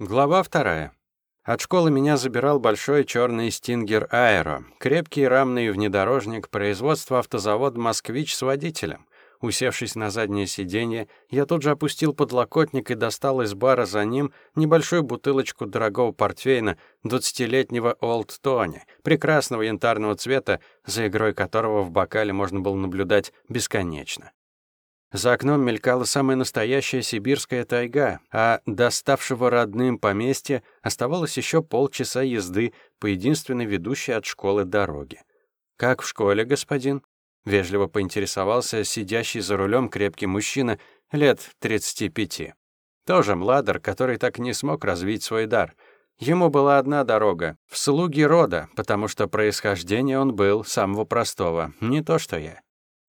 Глава вторая. От школы меня забирал большой черный стингер Аэро, крепкий рамный внедорожник производства автозавода «Москвич» с водителем. Усевшись на заднее сиденье, я тут же опустил подлокотник и достал из бара за ним небольшую бутылочку дорогого портвейна двадцатилетнего Олд Тони, прекрасного янтарного цвета, за игрой которого в бокале можно было наблюдать бесконечно. За окном мелькала самая настоящая сибирская тайга, а до ставшего родным поместья оставалось еще полчаса езды по единственной ведущей от школы дороге. «Как в школе, господин?» — вежливо поинтересовался сидящий за рулем крепкий мужчина лет 35. Тоже младор, который так не смог развить свой дар. Ему была одна дорога — в слуги рода, потому что происхождение он был самого простого, не то что я.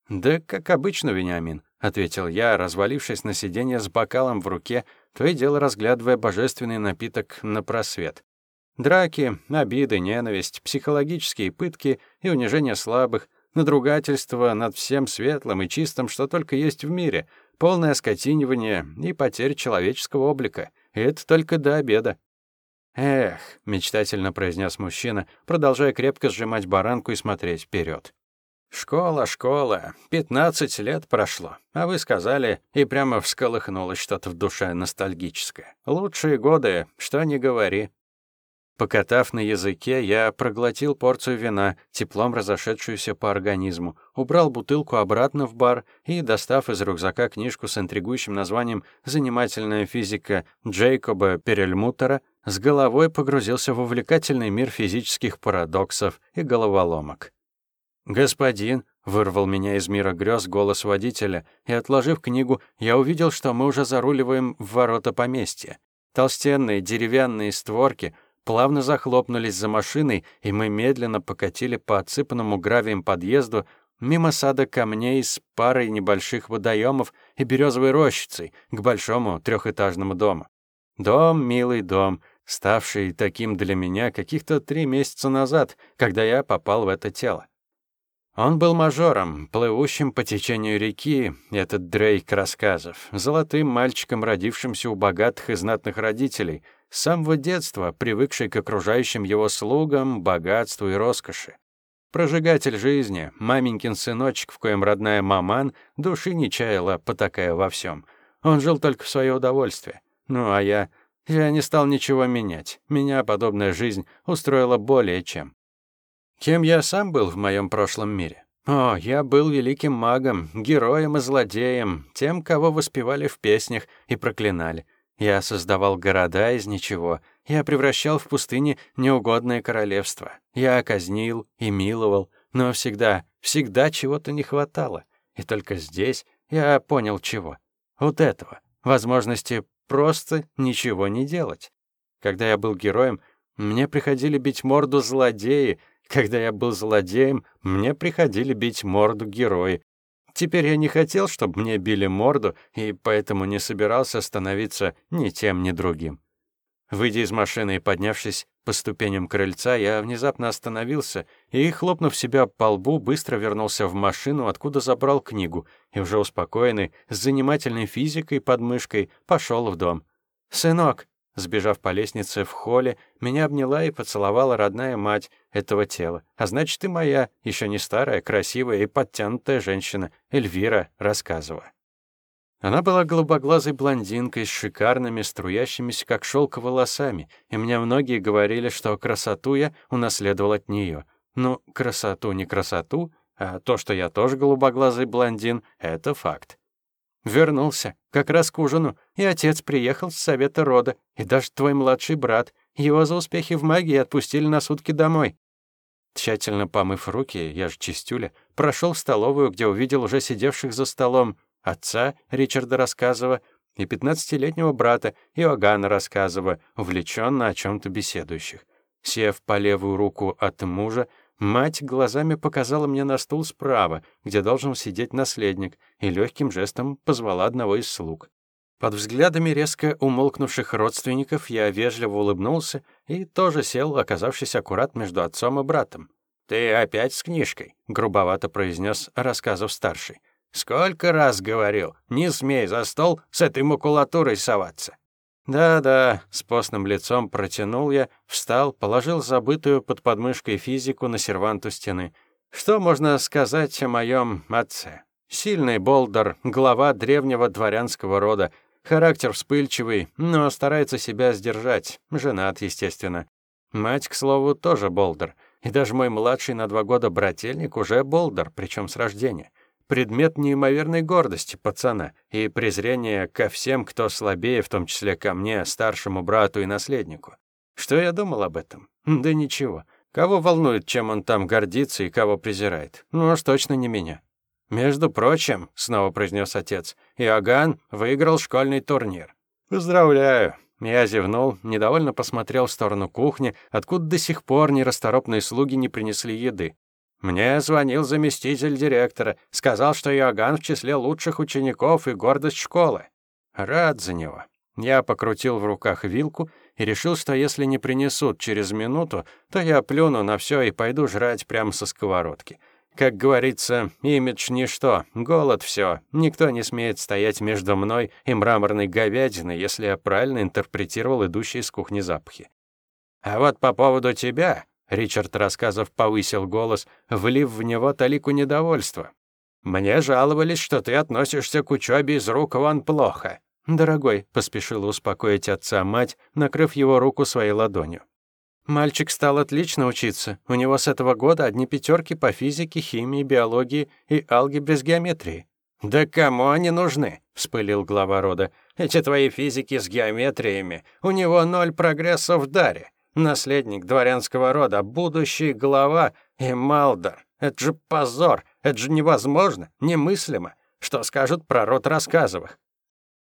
«Да как обычно, Вениамин», — ответил я, развалившись на сиденье с бокалом в руке, то и дело разглядывая божественный напиток на просвет. Драки, обиды, ненависть, психологические пытки и унижение слабых, надругательство над всем светлым и чистым, что только есть в мире, полное скотинивание и потеря человеческого облика. И это только до обеда. «Эх», — мечтательно произнес мужчина, продолжая крепко сжимать баранку и смотреть вперед. «Школа, школа. Пятнадцать лет прошло. А вы сказали, и прямо всколыхнулось что-то в душе ностальгическое. Лучшие годы, что ни говори». Покатав на языке, я проглотил порцию вина, теплом разошедшуюся по организму, убрал бутылку обратно в бар и, достав из рюкзака книжку с интригующим названием «Занимательная физика» Джейкоба Перельмутера, с головой погрузился в увлекательный мир физических парадоксов и головоломок. «Господин», — вырвал меня из мира грез голос водителя, и, отложив книгу, я увидел, что мы уже заруливаем в ворота поместья. Толстенные деревянные створки плавно захлопнулись за машиной, и мы медленно покатили по отсыпанному гравием подъезду мимо сада камней с парой небольших водоемов и березовой рощицей к большому трехэтажному дому. Дом, милый дом, ставший таким для меня каких-то три месяца назад, когда я попал в это тело. Он был мажором, плывущим по течению реки, этот Дрейк рассказов, золотым мальчиком, родившимся у богатых и знатных родителей, с самого детства привыкший к окружающим его слугам, богатству и роскоши. Прожигатель жизни, маменькин сыночек, в коем родная маман души не чаяла, потакая во всем. Он жил только в свое удовольствие. Ну, а я... Я не стал ничего менять. Меня подобная жизнь устроила более чем. Кем я сам был в моем прошлом мире? О, я был великим магом, героем и злодеем, тем, кого воспевали в песнях и проклинали. Я создавал города из ничего, я превращал в пустыни неугодное королевство. Я казнил и миловал, но всегда, всегда чего-то не хватало. И только здесь я понял чего. Вот этого. Возможности просто ничего не делать. Когда я был героем, мне приходили бить морду злодеи, когда я был злодеем, мне приходили бить морду герои. Теперь я не хотел, чтобы мне били морду, и поэтому не собирался становиться ни тем, ни другим. Выйдя из машины и поднявшись по ступеням крыльца, я внезапно остановился и, хлопнув себя по лбу, быстро вернулся в машину, откуда забрал книгу, и уже успокоенный, с занимательной физикой под мышкой, пошел в дом. «Сынок!» Сбежав по лестнице в холле, меня обняла и поцеловала родная мать этого тела. А значит, и моя, еще не старая, красивая и подтянутая женщина, Эльвира Рассказова. Она была голубоглазой блондинкой с шикарными, струящимися, как шелк, волосами, и мне многие говорили, что красоту я унаследовал от нее. Ну, красоту не красоту, а то, что я тоже голубоглазый блондин, — это факт. Вернулся, как раз к ужину, и отец приехал с совета рода, и даже твой младший брат. Его за успехи в магии отпустили на сутки домой. Тщательно помыв руки, я же чистюля, прошел в столовую, где увидел уже сидевших за столом отца Ричарда Рассказова и пятнадцатилетнего брата Иоганна Рассказова, увлеченно о чем-то беседующих. Сев по левую руку от мужа, Мать глазами показала мне на стул справа, где должен сидеть наследник, и легким жестом позвала одного из слуг. Под взглядами резко умолкнувших родственников я вежливо улыбнулся и тоже сел, оказавшись аккурат между отцом и братом. «Ты опять с книжкой?» — грубовато произнес рассказов старший. «Сколько раз говорил, не смей за стол с этой макулатурой соваться!» Да-да, с постным лицом протянул я, встал, положил забытую под подмышкой физику на серванту стены. Что можно сказать о моем отце? Сильный болдер, глава древнего дворянского рода, характер вспыльчивый, но старается себя сдержать, женат, естественно. Мать, к слову, тоже болдер, и даже мой младший на два года брательник уже болдер, причем с рождения. Предмет неимоверной гордости пацана и презрения ко всем, кто слабее, в том числе ко мне, старшему брату и наследнику. Что я думал об этом? Да ничего. Кого волнует, чем он там гордится и кого презирает? Ну уж точно не меня. «Между прочим», — снова произнес отец, — «Иоганн выиграл школьный турнир». «Поздравляю». Я зевнул, недовольно посмотрел в сторону кухни, откуда до сих пор нерасторопные слуги не принесли еды. Мне звонил заместитель директора, сказал, что Иоганн в числе лучших учеников и гордость школы. Рад за него. Я покрутил в руках вилку и решил, что если не принесут через минуту, то я плюну на все и пойду жрать прямо со сковородки. Как говорится, имидж ничто, голод все. Никто не смеет стоять между мной и мраморной говядиной, если я правильно интерпретировал идущие из кухни запахи. А вот по поводу тебя, Ричард Рассказов повысил голос, влив в него талику недовольства. Мне жаловались, что ты относишься к учебе из рук вон плохо. Дорогой, поспешила успокоить отца мать, накрыв его руку своей ладонью. Мальчик стал отлично учиться. У него с этого года одни пятерки по физике, химии, биологии и алгебре с геометрией. «Да кому они нужны?» — вспылил глава рода. «Эти твои физики с геометриями. У него ноль прогресса в даре. Наследник дворянского рода, будущий глава и Малдор. Это же позор. Это же невозможно, немыслимо. Что скажут про род рассказовых?»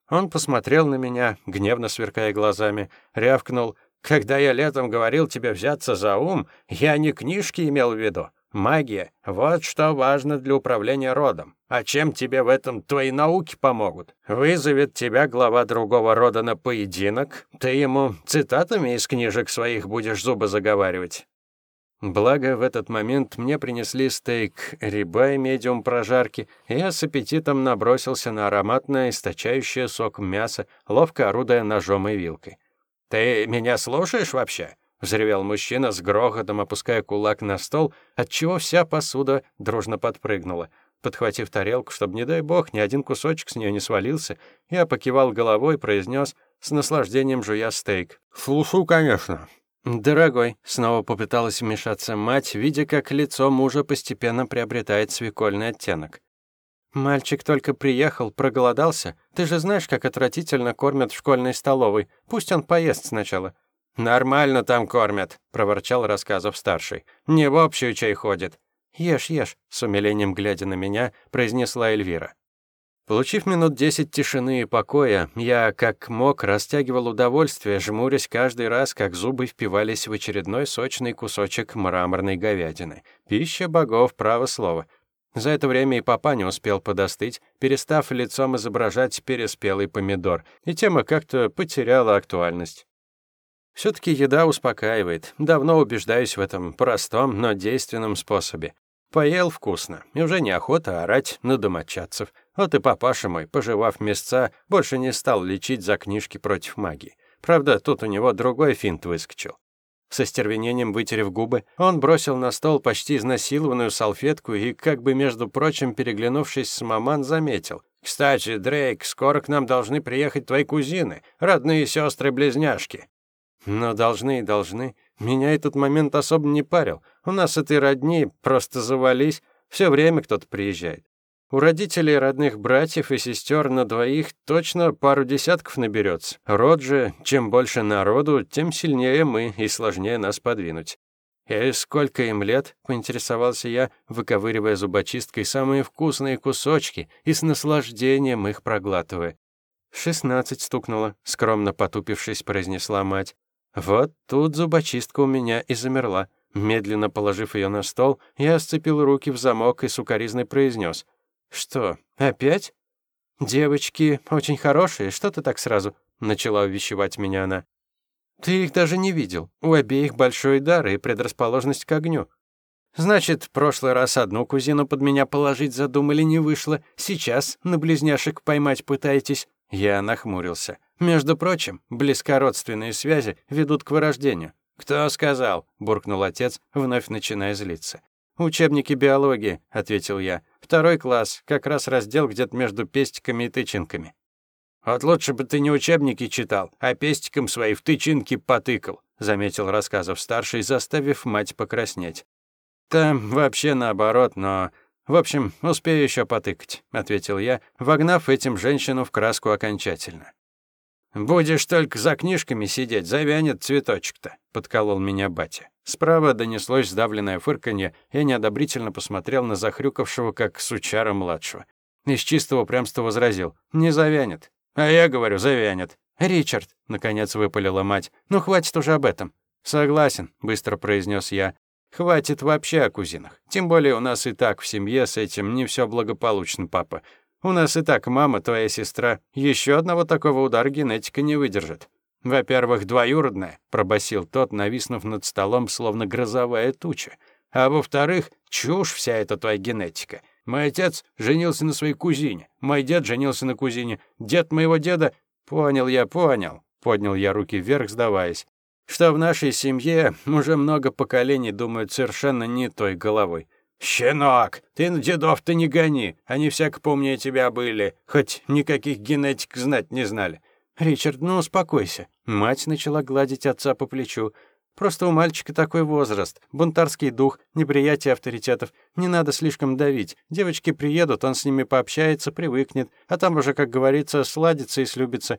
Он посмотрел на меня, гневно сверкая глазами, рявкнул — когда я летом говорил тебе взяться за ум, я не книжки имел в виду. Магия — вот что важно для управления родом. А чем тебе в этом твои науки помогут? Вызовет тебя глава другого рода на поединок, ты ему цитатами из книжек своих будешь зубы заговаривать. Благо, в этот момент мне принесли стейк риба и медиум прожарки, и я с аппетитом набросился на ароматное, источающее сок мясо, ловко орудуя ножом и вилкой. «Ты меня слушаешь вообще?» — взревел мужчина с грохотом, опуская кулак на стол, отчего вся посуда дружно подпрыгнула. Подхватив тарелку, чтобы, не дай бог, ни один кусочек с нее не свалился, я покивал головой и произнес, с наслаждением жуя стейк. «Слушаю, конечно». «Дорогой», — снова попыталась вмешаться мать, видя, как лицо мужа постепенно приобретает свекольный оттенок. «Мальчик только приехал, проголодался. Ты же знаешь, как отвратительно кормят в школьной столовой. Пусть он поест сначала». «Нормально там кормят», — проворчал рассказов старший. «Не в общую чай ходит». «Ешь, ешь», — с умилением глядя на меня, произнесла Эльвира. Получив минут десять тишины и покоя, я, как мог, растягивал удовольствие, жмурясь каждый раз, как зубы впивались в очередной сочный кусочек мраморной говядины. Пища богов, право слово. За это время и папа не успел подостыть, перестав лицом изображать переспелый помидор, и тема как-то потеряла актуальность. Все-таки еда успокаивает. Давно убеждаюсь в этом простом, но действенном способе. Поел вкусно, и уже неохота орать на домочадцев. Вот и папаша мой, пожевав мясца, больше не стал лечить за книжки против магии. Правда, тут у него другой финт выскочил. Со стервенением вытерев губы, он бросил на стол почти изнасилованную салфетку и, как бы между прочим, переглянувшись с маман, заметил. «Кстати, Дрейк, скоро к нам должны приехать твои кузины, родные сестры-близняшки». «Но должны и должны. Меня этот момент особо не парил. У нас этой родни просто завались. Все время кто-то приезжает. У родителей родных братьев и сестер на двоих точно пару десятков наберется. Род же, чем больше народу, тем сильнее мы и сложнее нас подвинуть. «И сколько им лет?» — поинтересовался я, выковыривая зубочисткой самые вкусные кусочки и с наслаждением их проглатывая. «Шестнадцать стукнуло», — скромно потупившись, произнесла мать. Вот тут зубочистка у меня и замерла. Медленно положив ее на стол, я сцепил руки в замок и сукоризной произнес — «Что, опять?» «Девочки очень хорошие, что ты так сразу?» — начала увещевать меня она. «Ты их даже не видел. У обеих большой дар и предрасположенность к огню. Значит, в прошлый раз одну кузину под меня положить задумали, не вышло. Сейчас на близняшек поймать пытаетесь. Я нахмурился. Между прочим, близкородственные связи ведут к вырождению. «Кто сказал?» — буркнул отец, вновь начиная злиться. «Учебники биологии», — ответил я. «Второй класс, как раз раздел где-то между пестиками и тычинками». «Вот лучше бы ты не учебники читал, а пестиком свои в тычинки потыкал», — заметил рассказов старший, заставив мать покраснеть. «Там вообще наоборот, но «В общем, успею еще потыкать», — ответил я, вогнав этим женщину в краску окончательно. «Будешь только за книжками сидеть, завянет цветочек-то», — подколол меня батя. Справа донеслось сдавленное фырканье, я неодобрительно посмотрел на захрюкавшего, как сучара-младшего. Из чистого прямства возразил. «Не завянет». «А я говорю, завянет». «Ричард», — наконец выпалила мать, — «ну хватит уже об этом». «Согласен», — быстро произнес я. Хватит вообще о кузинах. Тем более у нас и так в семье с этим не все благополучно, папа. У нас и так мама, твоя сестра. Еще одного такого удара генетика не выдержит. Во-первых, двоюродная, пробасил тот, нависнув над столом, словно грозовая туча. А во-вторых, чушь вся эта твоя генетика. Мой отец женился на своей кузине. Мой дед женился на кузине. Дед моего деда... Понял я, понял. Поднял я руки вверх, сдаваясь что в нашей семье уже много поколений думают совершенно не той головой. «Щенок, ты на дедов-то не гони, они всяко помнее тебя были, хоть никаких генетик знать не знали». «Ричард, ну успокойся». Мать начала гладить отца по плечу. «Просто у мальчика такой возраст, бунтарский дух, неприятие авторитетов. Не надо слишком давить. Девочки приедут, он с ними пообщается, привыкнет, а там уже, как говорится, сладится и слюбится.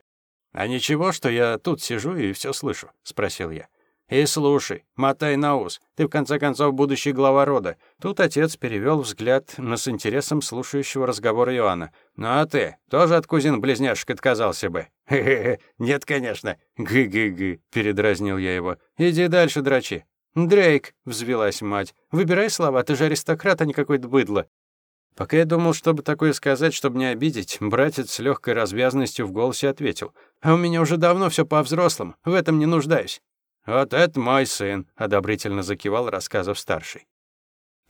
«А ничего, что я тут сижу и все слышу?» — спросил я. «И слушай, мотай на ус, ты в конце концов будущий глава рода». Тут отец перевел взгляд на с интересом слушающего разговор Иоанна. «Ну а ты тоже от кузин-близняшек отказался бы?» «Хе-хе-хе, нет, конечно». «Гы-гы-гы», — передразнил я его. «Иди дальше, драчи». «Дрейк», — взвелась мать, — «выбирай слова, ты же аристократ, а не какой-то быдло». Пока я думал, чтобы такое сказать, чтобы не обидеть, братец с легкой развязностью в голосе ответил. «А у меня уже давно все по-взрослому, в этом не нуждаюсь». «Вот это мой сын», — одобрительно закивал рассказов старший.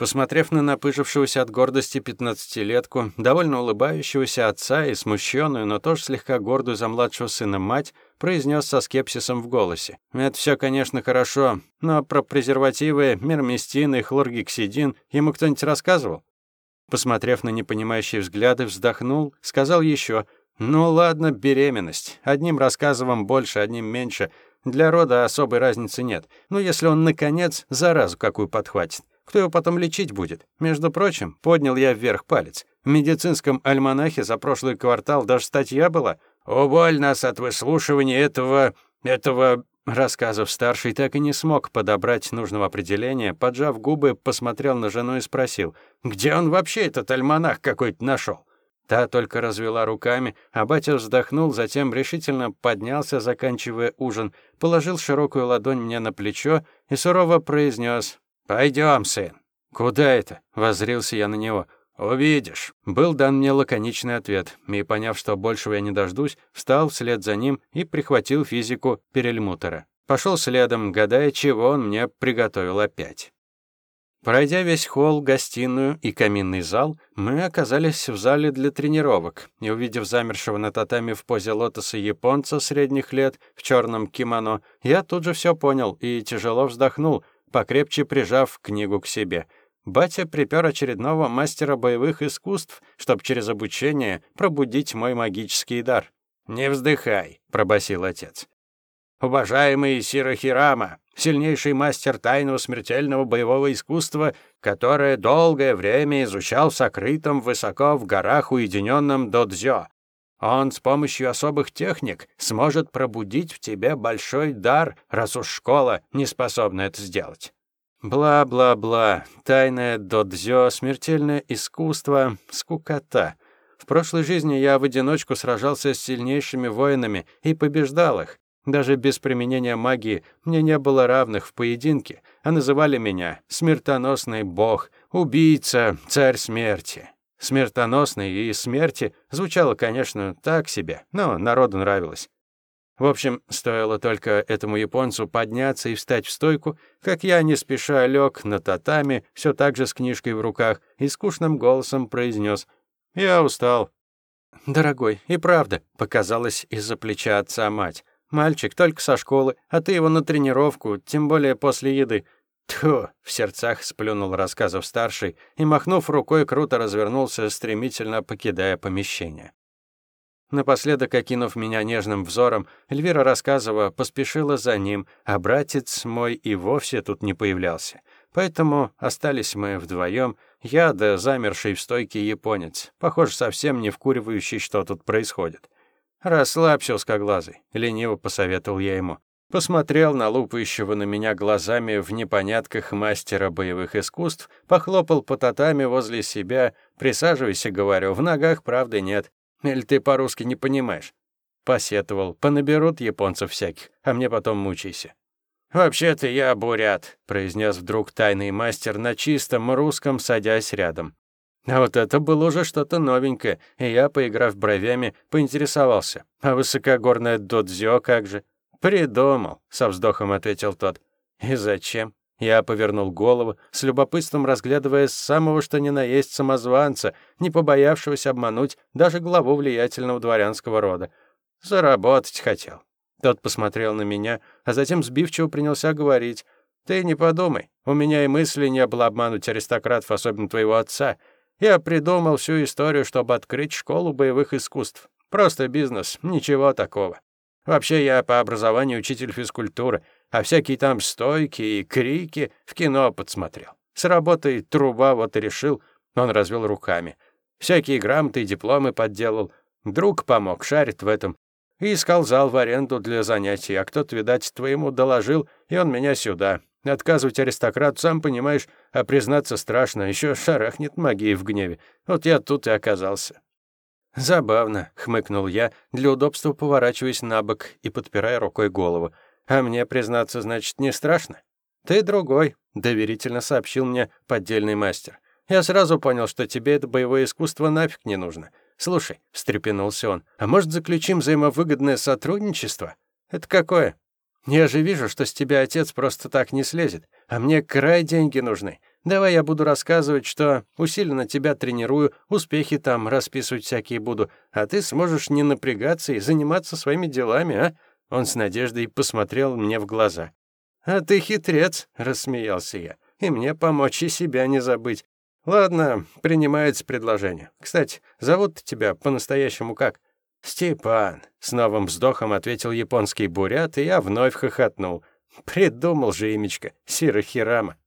Посмотрев на напыжившегося от гордости пятнадцатилетку, довольно улыбающегося отца и смущенную, но тоже слегка гордую за младшего сына мать, произнес со скепсисом в голосе. «Это все, конечно, хорошо, но про презервативы, мирмистин и хлоргексидин ему кто-нибудь рассказывал?» Посмотрев на непонимающие взгляды, вздохнул, сказал еще: «Ну ладно, беременность. Одним рассказывам больше, одним меньше. Для рода особой разницы нет. Но если он, наконец, заразу какую подхватит, кто его потом лечить будет? Между прочим, поднял я вверх палец. В медицинском альманахе за прошлый квартал даже статья была. «Уволь нас от выслушивания этого... этого Рассказов старший так и не смог подобрать нужного определения, поджав губы, посмотрел на жену и спросил, «Где он вообще этот альманах какой-то нашел?» Та только развела руками, а батя вздохнул, затем решительно поднялся, заканчивая ужин, положил широкую ладонь мне на плечо и сурово произнес, «Пойдем, сын». «Куда это?» — воззрился я на него. «Увидишь». Был дан мне лаконичный ответ, и, поняв, что большего я не дождусь, встал вслед за ним и прихватил физику Перельмутера. Пошел следом, гадая, чего он мне приготовил опять. Пройдя весь холл, гостиную и каминный зал, мы оказались в зале для тренировок, и, увидев замершего на татами в позе лотоса японца средних лет в черном кимоно, я тут же все понял и тяжело вздохнул, покрепче прижав книгу к себе — Батя припер очередного мастера боевых искусств, чтобы через обучение пробудить мой магический дар. «Не вздыхай», — пробасил отец. «Уважаемый Сирохирама, сильнейший мастер тайного смертельного боевого искусства, которое долгое время изучал в сокрытом высоко в горах уединенном Додзё. Он с помощью особых техник сможет пробудить в тебе большой дар, раз уж школа не способна это сделать. Бла-бла-бла. Тайное додзё, смертельное искусство, скукота. В прошлой жизни я в одиночку сражался с сильнейшими воинами и побеждал их. Даже без применения магии мне не было равных в поединке, а называли меня смертоносный бог, убийца, царь смерти. Смертоносный и смерти звучало, конечно, так себе, но народу нравилось. В общем, стоило только этому японцу подняться и встать в стойку, как я не спеша лег на татами, все так же с книжкой в руках, и скучным голосом произнес «Я устал». «Дорогой, и правда», — показалось из-за плеча отца мать. «Мальчик только со школы, а ты его на тренировку, тем более после еды». Тьфу, в сердцах сплюнул рассказов старший и, махнув рукой, круто развернулся, стремительно покидая помещение. Напоследок, окинув меня нежным взором, Эльвира Рассказова поспешила за ним, а братец мой и вовсе тут не появлялся. Поэтому остались мы вдвоем, я да замерший в стойке японец, похоже, совсем не вкуривающий, что тут происходит. «Расслабься, узкоглазый», — лениво посоветовал я ему. Посмотрел на лупающего на меня глазами в непонятках мастера боевых искусств, похлопал по татами возле себя. «Присаживайся», — говорю, — «в ногах правды нет. Или ты по-русски не понимаешь?» Посетовал. «Понаберут японцев всяких, а мне потом мучайся». «Вообще-то я бурят», — произнес вдруг тайный мастер на чистом русском, садясь рядом. А вот это было уже что-то новенькое, и я, поиграв бровями, поинтересовался. «А высокогорное додзё как же?» «Придумал», — со вздохом ответил тот. «И зачем?» Я повернул голову, с любопытством разглядывая самого что ни на есть самозванца, не побоявшегося обмануть даже главу влиятельного дворянского рода. «Заработать хотел». Тот посмотрел на меня, а затем сбивчиво принялся говорить. «Ты не подумай, у меня и мысли не было обмануть аристократов, особенно твоего отца. Я придумал всю историю, чтобы открыть школу боевых искусств. Просто бизнес, ничего такого. Вообще я по образованию учитель физкультуры, а всякие там стойки и крики в кино подсмотрел. С работой труба вот и решил, он развел руками. Всякие грамоты и дипломы подделал. Друг помог, шарит в этом и искал зал в аренду для занятий, а кто-то, видать, твоему доложил, и он меня сюда. Отказывать аристократу, сам понимаешь, а признаться страшно, еще шарахнет магией в гневе. Вот я тут и оказался». «Забавно», — хмыкнул я, для удобства поворачиваясь на бок и подпирая рукой голову. «А мне, признаться, значит, не страшно?» «Ты другой», — доверительно сообщил мне поддельный мастер. «Я сразу понял, что тебе это боевое искусство нафиг не нужно. «Слушай», — встрепенулся он, «а может, заключим взаимовыгодное сотрудничество?» «Это какое?» «Я же вижу, что с тебя отец просто так не слезет, а мне край деньги нужны. Давай я буду рассказывать, что усиленно тебя тренирую, успехи там расписывать всякие буду, а ты сможешь не напрягаться и заниматься своими делами, а?» Он с надеждой посмотрел мне в глаза. «А ты хитрец», — рассмеялся я, — «и мне помочь и себя не забыть. Ладно, принимается предложение. Кстати, зовут тебя по-настоящему как? Степан. С новым вздохом ответил японский бурят, и я вновь хохотнул. Придумал же имечко Сирохирама.